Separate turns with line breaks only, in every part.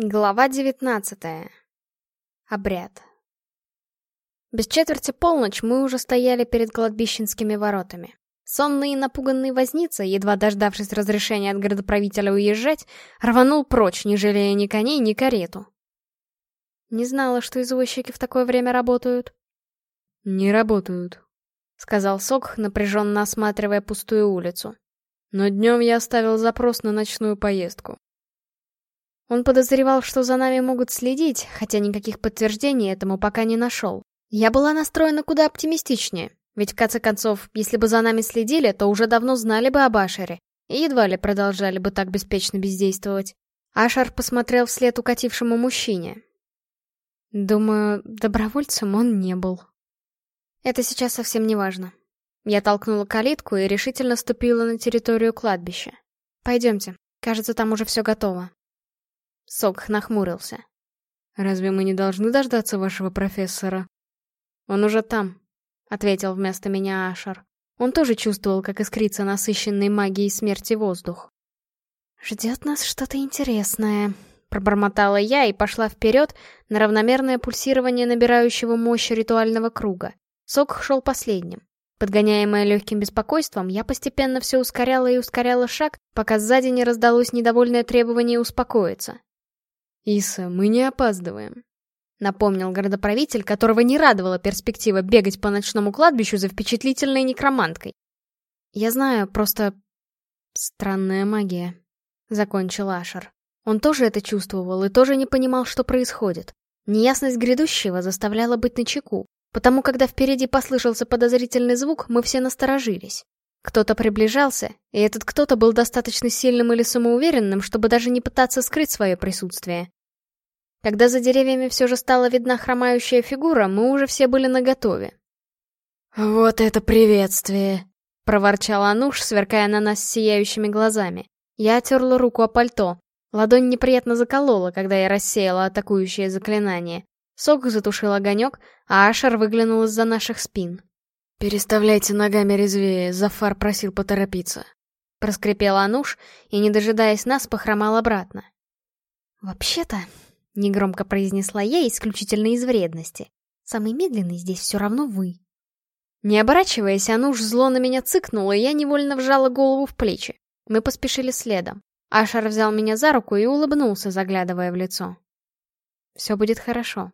Глава девятнадцатая. Обряд. Без четверти полночь мы уже стояли перед кладбищенскими воротами. Сонный и напуганный возница, едва дождавшись разрешения от городоправителя уезжать, рванул прочь, не жалея ни коней, ни карету. Не знала, что извозчики в такое время работают.
«Не работают», — сказал Сок, напряженно осматривая пустую улицу. «Но днем я оставил запрос на ночную поездку.
Он подозревал, что за нами могут следить, хотя никаких подтверждений этому пока не нашел. Я была настроена куда оптимистичнее, ведь в конце концов, если бы за нами следили, то уже давно знали бы об Ашере, и едва ли продолжали бы так беспечно бездействовать. Ашар посмотрел вслед укатившему мужчине. Думаю, добровольцем он не был. Это сейчас совсем не важно. Я толкнула калитку и решительно ступила на территорию кладбища. Пойдемте, кажется, там уже все готово. Сок нахмурился.
«Разве мы не должны дождаться вашего профессора?»
«Он уже там», — ответил вместо меня Ашар. Он тоже чувствовал, как искрится насыщенный магией смерти воздух. «Ждет нас что-то интересное», — пробормотала я и пошла вперед на равномерное пульсирование набирающего мощь ритуального круга. Сок шел последним. Подгоняемая легким беспокойством, я постепенно все ускоряла и ускоряла шаг, пока сзади не раздалось недовольное требование успокоиться.
«Иса, мы не опаздываем», —
напомнил городоправитель, которого не радовала перспектива бегать по ночному кладбищу за впечатлительной некроманткой. «Я знаю, просто... странная магия», — закончил Ашер. Он тоже это чувствовал и тоже не понимал, что происходит. Неясность грядущего заставляла быть начеку, потому когда впереди послышался подозрительный звук, мы все насторожились. Кто-то приближался, и этот кто-то был достаточно сильным или самоуверенным, чтобы даже не пытаться скрыть свое присутствие. Когда за деревьями все же стала видна хромающая фигура, мы уже все были наготове.
«Вот это приветствие!»
— проворчал Ануш, сверкая на нас сияющими глазами. Я отерла руку о пальто. Ладонь неприятно заколола, когда я рассеяла атакующее заклинание. Сок затушил огонек, а Ашер выглянул из-за наших спин.
«Переставляйте ногами резвее, Зафар просил поторопиться».
Проскрипел Ануш и, не дожидаясь нас, похромал обратно. «Вообще-то, Негромко произнесла я исключительно из вредности. Самый медленный здесь все равно вы. Не оборачиваясь, Ануш зло на меня цыкнула, и я невольно вжала голову в плечи. Мы поспешили следом. Ашар взял меня за руку и улыбнулся, заглядывая в лицо. Все будет хорошо.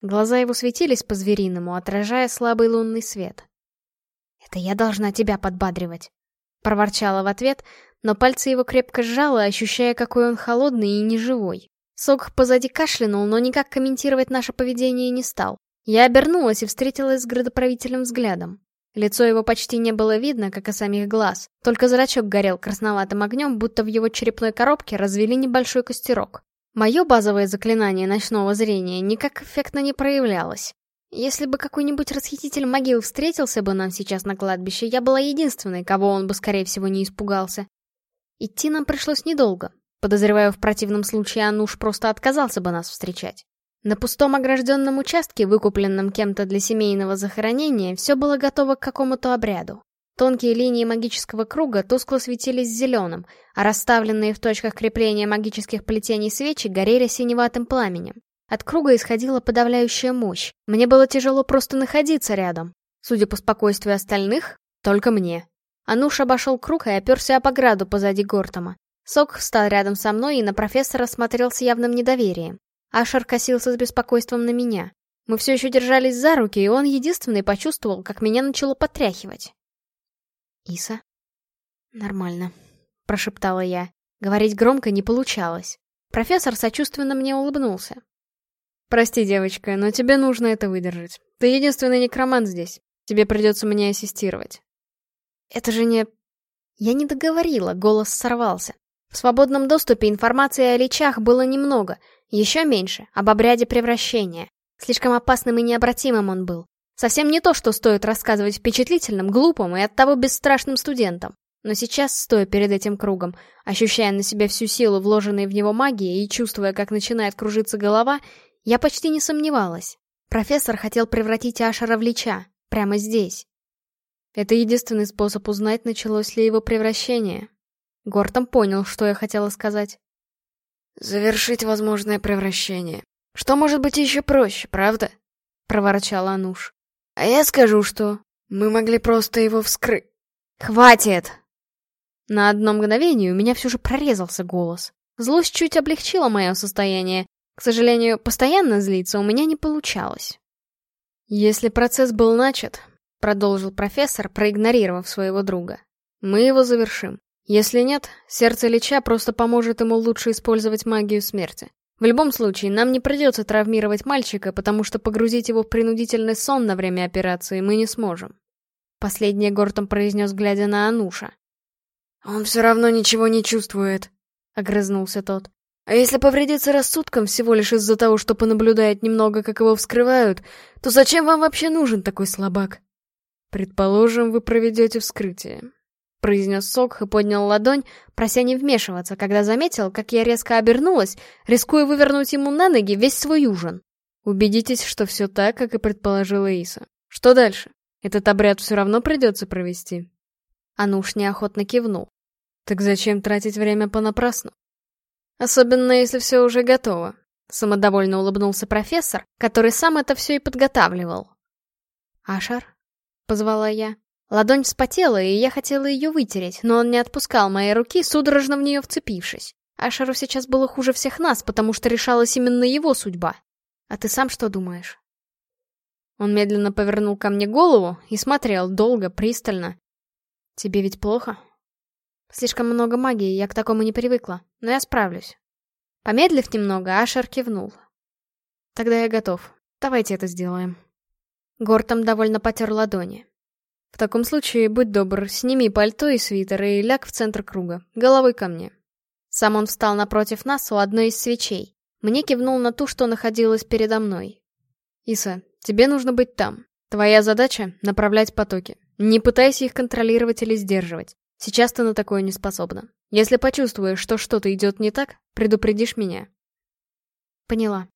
Глаза его светились по-звериному, отражая слабый лунный свет. «Это я должна тебя подбадривать», — проворчала в ответ, но пальцы его крепко сжала, ощущая, какой он холодный и неживой. Сок позади кашлянул, но никак комментировать наше поведение не стал. Я обернулась и встретилась с градоправителем взглядом. Лицо его почти не было видно, как и самих глаз. Только зрачок горел красноватым огнем, будто в его черепной коробке развели небольшой костерок. Мое базовое заклинание ночного зрения никак эффектно не проявлялось. Если бы какой-нибудь расхититель могил встретился бы нам сейчас на кладбище, я была единственной, кого он бы, скорее всего, не испугался. Идти нам пришлось недолго. Подозреваю, в противном случае Ануш просто отказался бы нас встречать. На пустом огражденном участке, выкупленном кем-то для семейного захоронения, все было готово к какому-то обряду. Тонкие линии магического круга тускло светились зеленым, а расставленные в точках крепления магических плетений свечи горели синеватым пламенем. От круга исходила подавляющая мощь. Мне было тяжело просто находиться рядом. Судя по спокойствию остальных, только мне. Ануш обошел круг и оперся об ограду позади Гортома. Сок встал рядом со мной и на профессора смотрел с явным недоверием. Ашер косился с беспокойством на меня. Мы все еще держались за руки, и он единственный почувствовал, как меня начало потряхивать. «Иса?» «Нормально», — прошептала я. Говорить громко не получалось. Профессор сочувственно мне улыбнулся.
«Прости, девочка, но тебе нужно это выдержать. Ты единственный некромант здесь. Тебе придется мне ассистировать».
«Это же не...» Я не договорила, голос сорвался. В свободном доступе информации о личах было немного, еще меньше, об обряде превращения. Слишком опасным и необратимым он был. Совсем не то, что стоит рассказывать впечатлительным, глупым и оттого бесстрашным студентам. Но сейчас, стоя перед этим кругом, ощущая на себе всю силу, вложенной в него магии, и чувствуя, как начинает кружиться голова, я почти не сомневалась. Профессор хотел превратить Ашера в лича, прямо здесь.
Это единственный способ узнать, началось ли его превращение, Гортом понял, что я хотела сказать. Завершить возможное превращение. Что может быть еще проще, правда? Проворчал Ануш. А я скажу, что мы могли просто его вскрыть.
Хватит! На одно мгновение у меня все же прорезался голос. Злость чуть облегчила мое состояние. К сожалению, постоянно злиться у меня не получалось.
Если процесс был начат, продолжил профессор, проигнорировав своего друга, мы его завершим. Если нет, сердце Лича просто поможет ему лучше использовать магию смерти. В любом случае, нам не придется травмировать мальчика, потому что погрузить его в принудительный сон на время операции мы не сможем. Последнее Гортом произнес, глядя на Ануша. «Он все равно ничего не чувствует», — огрызнулся тот. «А если повредится рассудком всего лишь из-за того, что понаблюдает немного, как его вскрывают, то зачем вам вообще нужен такой слабак?» «Предположим, вы проведете вскрытие произнес Сок и поднял ладонь, прося не вмешиваться, когда заметил, как я резко обернулась, рискуя вывернуть ему на ноги весь свой ужин. Убедитесь, что все так, как и предположила Иса. Что дальше? Этот обряд все равно придется провести. Ануш неохотно кивнул. Так зачем тратить время понапрасну? Особенно, если все уже готово. Самодовольно улыбнулся профессор, который сам это все и подготавливал. «Ашар?» — позвала я. Ладонь вспотела, и я хотела ее вытереть, но он не отпускал моей руки, судорожно в нее вцепившись. Ашеру сейчас было хуже всех нас, потому что решалась именно его судьба. А ты сам что думаешь? Он медленно повернул ко мне голову и смотрел долго, пристально. Тебе ведь плохо? Слишком много магии, я к такому не привыкла, но я справлюсь. Помедлив немного, Ашер кивнул. Тогда я готов. Давайте это сделаем. Гортом довольно потер ладони. В таком случае, будь добр, сними пальто и свитер и ляг в центр круга, головой ко мне. Сам он встал напротив нас у одной из свечей. Мне кивнул на ту, что находилась передо мной. «Иса, тебе нужно быть там. Твоя задача — направлять потоки. Не пытайся их контролировать или сдерживать. Сейчас ты на такое не способна. Если почувствуешь, что что-то идет не так, предупредишь меня». «Поняла.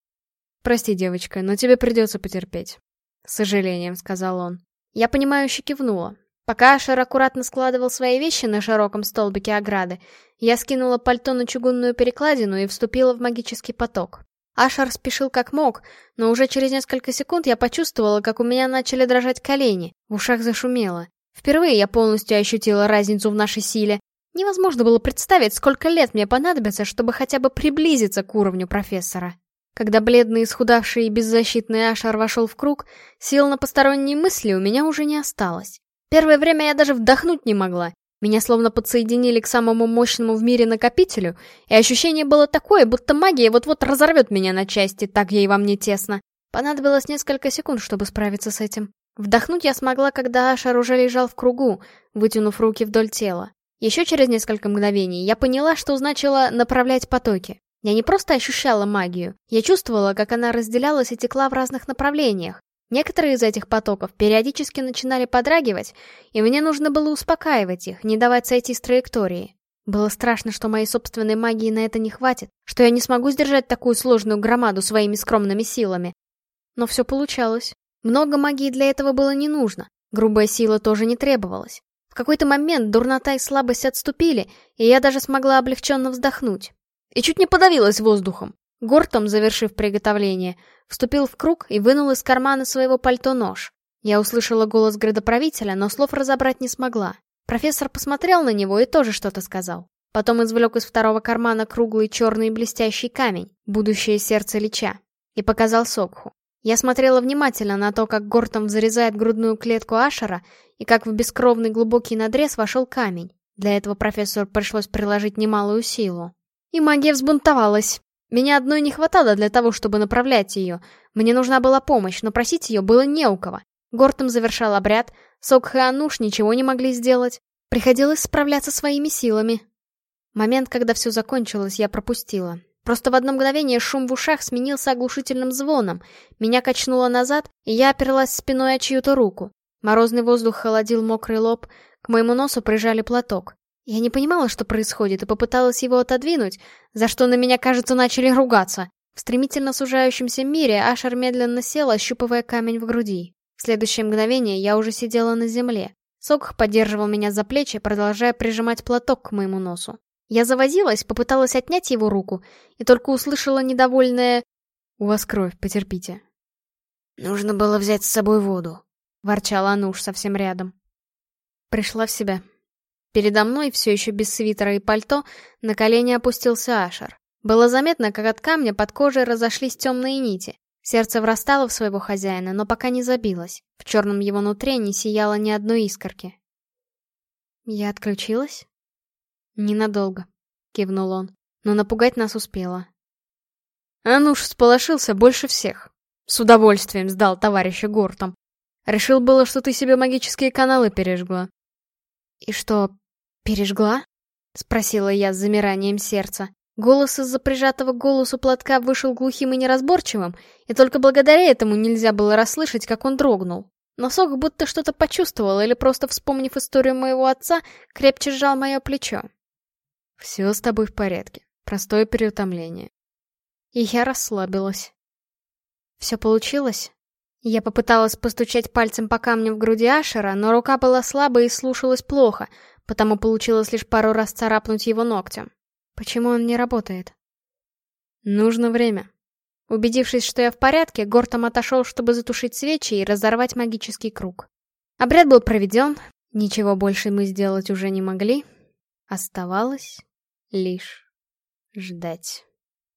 Прости, девочка, но тебе придется потерпеть», — с сожалением сказал он. Я понимающе кивнула. Пока Ашер аккуратно складывал свои вещи на широком столбике ограды, я скинула пальто на чугунную перекладину и вступила в магический поток. Ашер спешил как мог, но уже через несколько секунд я почувствовала, как у меня начали дрожать колени, в ушах зашумело. Впервые я полностью ощутила разницу в нашей силе. Невозможно было представить, сколько лет мне понадобится, чтобы хотя бы приблизиться к уровню профессора. Когда бледный, исхудавший и беззащитный Ашар вошел в круг, сил на посторонние мысли у меня уже не осталось. Первое время я даже вдохнуть не могла. Меня словно подсоединили к самому мощному в мире накопителю, и ощущение было такое, будто магия вот-вот разорвет меня на части, так ей во мне тесно. Понадобилось несколько секунд, чтобы справиться с этим. Вдохнуть я смогла, когда Ашар уже лежал в кругу, вытянув руки вдоль тела. Еще через несколько мгновений я поняла, что значило направлять потоки. Я не просто ощущала магию, я чувствовала, как она разделялась и текла в разных направлениях. Некоторые из этих потоков периодически начинали подрагивать, и мне нужно было успокаивать их, не давать сойти с траектории. Было страшно, что моей собственной магии на это не хватит, что я не смогу сдержать такую сложную громаду своими скромными силами. Но все получалось. Много магии для этого было не нужно, грубая сила тоже не требовалась. В какой-то момент дурнота и слабость отступили, и я даже смогла облегченно вздохнуть и чуть не подавилась воздухом. Гортом, завершив приготовление, вступил в круг и вынул из кармана своего пальто нож. Я услышала голос градоправителя, но слов разобрать не смогла. Профессор посмотрел на него и тоже что-то сказал. Потом извлек из второго кармана круглый черный блестящий камень, будущее сердце Лича, и показал Сокху. Я смотрела внимательно на то, как Гортом зарезает грудную клетку Ашера, и как в бескровный глубокий надрез вошел камень. Для этого профессору пришлось приложить немалую силу. И магия взбунтовалась. Меня одной не хватало для того, чтобы направлять ее. Мне нужна была помощь, но просить ее было не у кого. Гортом завершал обряд, Сок и Ануш ничего не могли сделать. Приходилось справляться своими силами. Момент, когда все закончилось, я пропустила. Просто в одно мгновение шум в ушах сменился оглушительным звоном. Меня качнуло назад, и я оперлась спиной о чью-то руку. Морозный воздух холодил мокрый лоб, к моему носу прижали платок. Я не понимала, что происходит, и попыталась его отодвинуть, за что на меня, кажется, начали ругаться. В стремительно сужающемся мире Ашер медленно сел, ощупывая камень в груди. В следующее мгновение я уже сидела на земле. Сокх поддерживал меня за плечи, продолжая прижимать платок к моему носу.
Я завозилась, попыталась отнять его руку, и только услышала недовольное
«У вас кровь, потерпите».
«Нужно было взять с собой воду», — ворчал Ануш совсем рядом. Пришла в себя. Передо мной, все еще без свитера и пальто, на колени опустился Ашер. Было заметно, как от камня под кожей разошлись темные нити. Сердце врастало в своего хозяина, но пока не забилось. В черном его нутре не сияло ни одной искорки. Я отключилась? Ненадолго, кивнул он, но напугать нас успела.
Ануш всполошился больше всех. С удовольствием сдал товарища Гортом. Решил было, что ты себе магические каналы пережгла.
«И что, пережгла?» — спросила я с замиранием сердца. Голос из-за прижатого голосу платка вышел глухим и неразборчивым, и только благодаря этому нельзя было расслышать, как он дрогнул. Но Сок будто что-то почувствовал или просто вспомнив историю моего отца, крепче сжал мое плечо.
«Все с тобой в порядке. Простое переутомление».
И я расслабилась. Все получилось? Я попыталась постучать пальцем по камню в груди Ашера, но рука была слабой и слушалась плохо, потому получилось лишь пару раз царапнуть его ногтем. Почему он не работает?
Нужно время.
Убедившись, что я в порядке, Гортом отошел, чтобы затушить свечи и разорвать магический круг. Обряд был проведен, ничего больше мы сделать уже не могли. Оставалось лишь ждать.